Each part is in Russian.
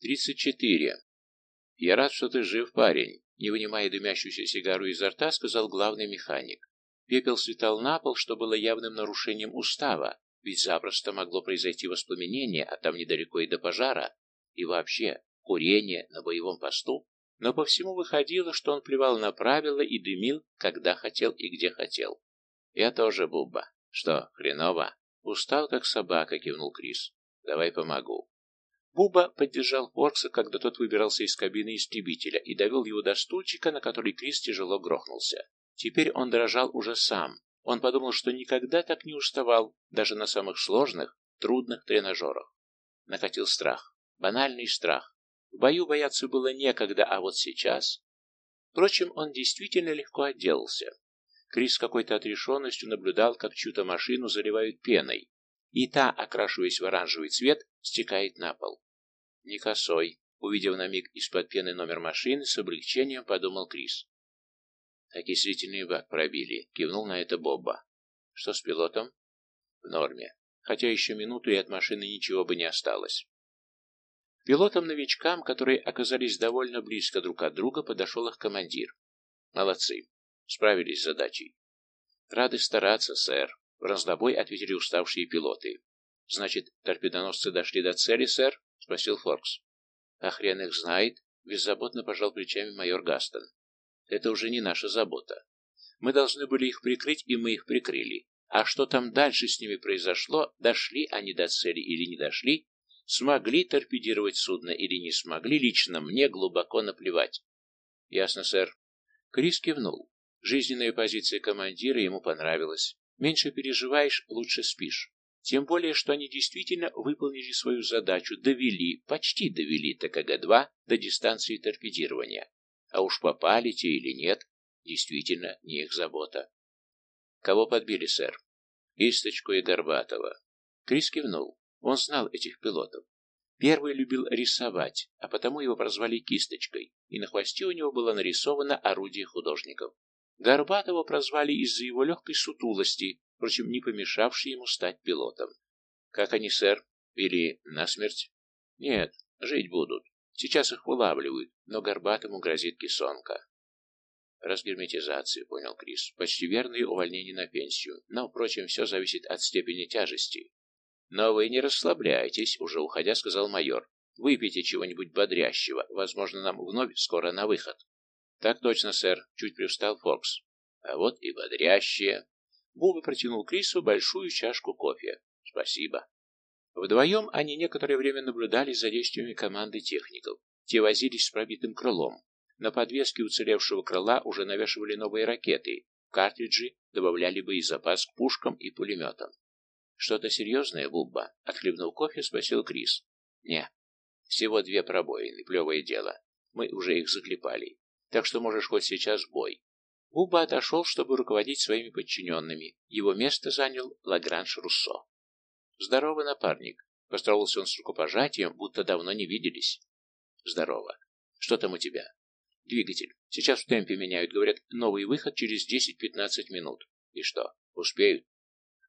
«Тридцать четыре». «Я рад, что ты жив, парень», — не вынимая дымящуюся сигару изо рта, сказал главный механик. Пепел слетал на пол, что было явным нарушением устава, ведь запросто могло произойти воспламенение, а там недалеко и до пожара, и вообще курение на боевом посту. Но по всему выходило, что он плевал на правила и дымил, когда хотел и где хотел. «Я тоже, Бубба. Что, хреново?» «Устал, как собака», — кивнул Крис. «Давай помогу». Буба поддержал Форкса, когда тот выбирался из кабины истребителя, и довел его до стульчика, на который Крис тяжело грохнулся. Теперь он дрожал уже сам. Он подумал, что никогда так не уставал, даже на самых сложных, трудных тренажерах. Накатил страх. Банальный страх. В бою бояться было некогда, а вот сейчас... Впрочем, он действительно легко отделался. Крис с какой-то отрешенностью наблюдал, как чью-то машину заливают пеной, и та, окрашиваясь в оранжевый цвет, стекает на пол. Не косой. Увидев на миг из-под пены номер машины, с облегчением подумал Крис. Окислительный бак пробили. Кивнул на это Бобба. Что с пилотом? В норме. Хотя еще минуту и от машины ничего бы не осталось. Пилотам-новичкам, которые оказались довольно близко друг от друга, подошел их командир. Молодцы. Справились с задачей. Рады стараться, сэр. В разнобой ответили уставшие пилоты. Значит, торпедоносцы дошли до цели, сэр? Спросил Форкс. А хрен их знает. Беззаботно пожал плечами майор Гастон. Это уже не наша забота. Мы должны были их прикрыть, и мы их прикрыли. А что там дальше с ними произошло, дошли они до цели или не дошли, смогли торпедировать судно или не смогли, лично мне глубоко наплевать. Ясно, сэр. Крис кивнул. Жизненная позиция командира ему понравилась. Меньше переживаешь, лучше спишь. Тем более, что они действительно выполнили свою задачу, довели, почти довели ТКГ-2 до дистанции торпедирования. А уж попали те или нет, действительно не их забота. Кого подбили, сэр? Источку и Горбатова. Крис кивнул. Он знал этих пилотов. Первый любил рисовать, а потому его прозвали Кисточкой, и на хвосте у него было нарисовано орудие художников. Горбатова прозвали из-за его легкой сутулости, впрочем, не помешавшей ему стать пилотом. Как они, сэр? Или насмерть? Нет, жить будут. Сейчас их вылавливают, но Горбатому грозит кисонка. Разгерметизация, понял Крис. Почти верное увольнение на пенсию. Но, впрочем, все зависит от степени тяжести. Но вы не расслабляйтесь, уже уходя, сказал майор. Выпейте чего-нибудь бодрящего. Возможно, нам вновь скоро на выход. Так точно, сэр, чуть привстал Фокс. А вот и бодрящее. Буба протянул Крису большую чашку кофе. Спасибо. Вдвоем они некоторое время наблюдали за действиями команды техников. Те возились с пробитым крылом. На подвеске уцелевшего крыла уже навешивали новые ракеты. Картриджи добавляли боезапас к пушкам и пулеметам. «Что-то серьезное, Бубба?» — отхлебнул кофе, спросил Крис. «Не. Всего две пробоины, плевое дело. Мы уже их заклепали. Так что можешь хоть сейчас в бой». Бубба отошел, чтобы руководить своими подчиненными. Его место занял Лагранж Руссо. «Здорово, напарник!» Поздоровался он с рукопожатием, будто давно не виделись. «Здорово. Что там у тебя?» «Двигатель. Сейчас в темпе меняют. Говорят, новый выход через 10-15 минут. И что, успеют?»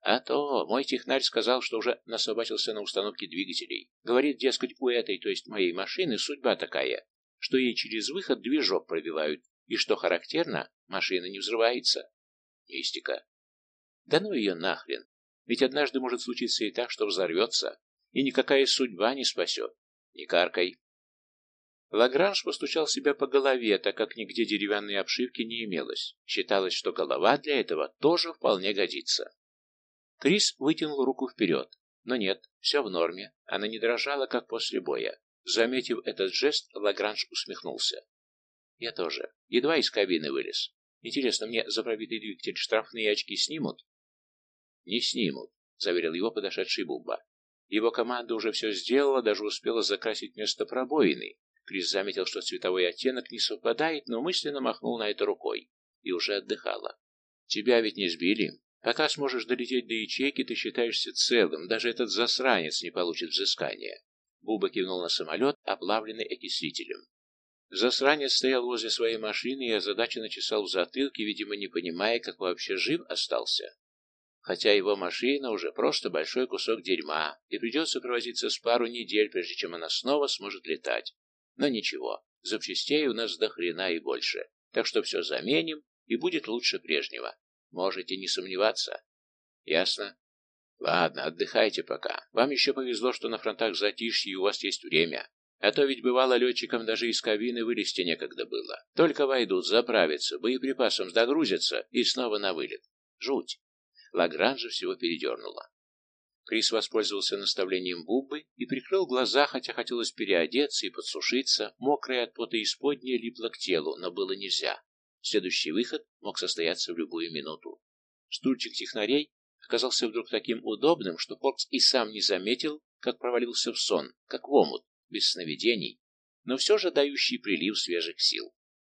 «А то! Мой технарь сказал, что уже насобачился на установке двигателей. Говорит, дескать, у этой, то есть моей машины, судьба такая, что ей через выход движок пробивают, и, что характерно, машина не взрывается. Мистика. Да ну ее нахрен. Ведь однажды может случиться и так, что взорвется, и никакая судьба не спасет. Не каркай. Лагранж постучал себя по голове, так как нигде деревянной обшивки не имелось. Считалось, что голова для этого тоже вполне годится. Крис вытянул руку вперед. Но нет, все в норме. Она не дрожала, как после боя. Заметив этот жест, Лагранж усмехнулся. Я тоже. Едва из кабины вылез. Интересно, мне за пробитый двигатель штрафные очки снимут? «Не снимут», — заверил его подошедший Бубба. Его команда уже все сделала, даже успела закрасить место пробоины. Крис заметил, что цветовой оттенок не совпадает, но мысленно махнул на это рукой и уже отдыхала. «Тебя ведь не сбили. Пока сможешь долететь до ячейки, ты считаешься целым, даже этот засранец не получит взыскания». Буба кивнул на самолет, оплавленный окислителем. Засранец стоял возле своей машины и озадаченно чесал в затылке, видимо, не понимая, как вообще жив остался. хотя его машина уже просто большой кусок дерьма, и придется провозиться с пару недель, прежде чем она снова сможет летать. Но ничего, запчастей у нас до хрена и больше, так что все заменим, и будет лучше прежнего. Можете не сомневаться. Ясно? Ладно, отдыхайте пока. Вам еще повезло, что на фронтах затишье, и у вас есть время. А то ведь бывало летчикам даже из кабины вылезти некогда было. Только войдут, заправятся, боеприпасом догрузятся и снова на вылет. Жуть. Лагранжа всего передернула. Крис воспользовался наставлением Буббы и прикрыл глаза, хотя хотелось переодеться и подсушиться. Мокрая от пота исподняя липла к телу, но было нельзя. Следующий выход мог состояться в любую минуту. Стульчик технарей оказался вдруг таким удобным, что Фокс и сам не заметил, как провалился в сон, как в омут, без сновидений, но все же дающий прилив свежих сил.